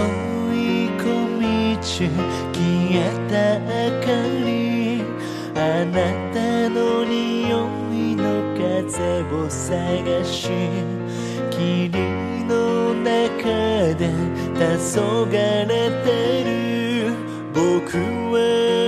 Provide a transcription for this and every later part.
い小道消えた明かりあなたの匂いの風を探し霧の中で黄昏れてる僕は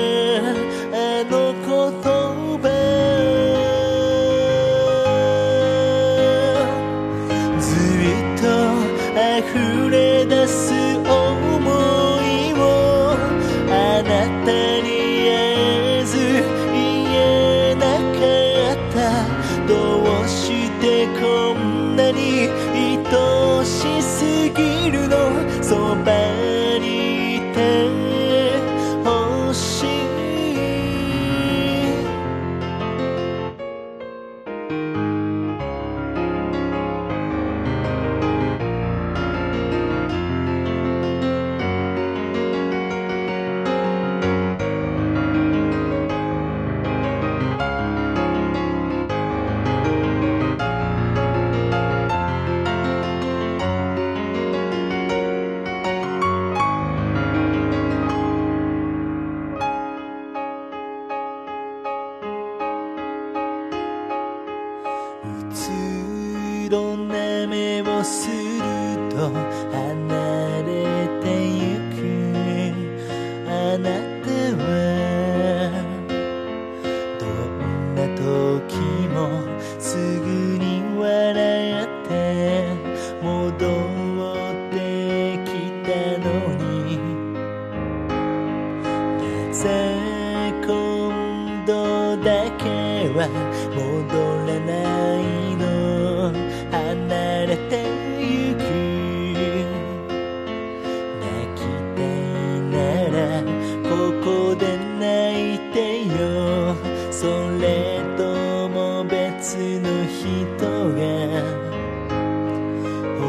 目をすると離れてゆくあなたはどんな時もすぐに笑って戻ってきたのに。なぜ今度だけは戻らないてゆく泣きたいならここで泣いてよそれとも別の人が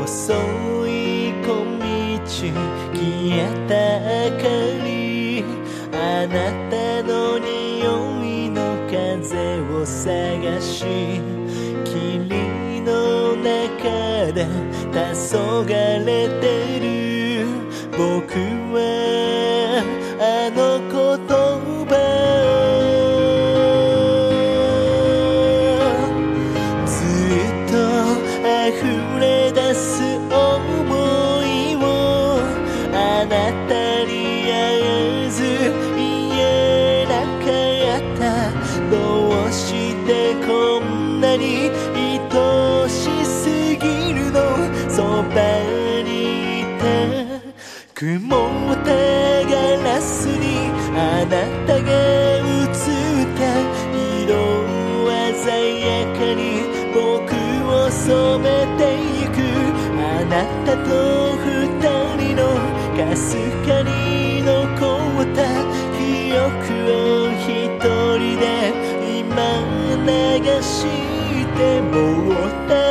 細い小道消えた明かりあなたの匂いの風を探し黄昏れてる僕はあの言葉ずっと溢れ出す想いをあなたに会えず言えなかったどうしてこんなに曇ったガラスにあなたが映った色鮮やかに僕を染めてゆくあなたと二人のかすかに残った記憶を一人で今流してもう耐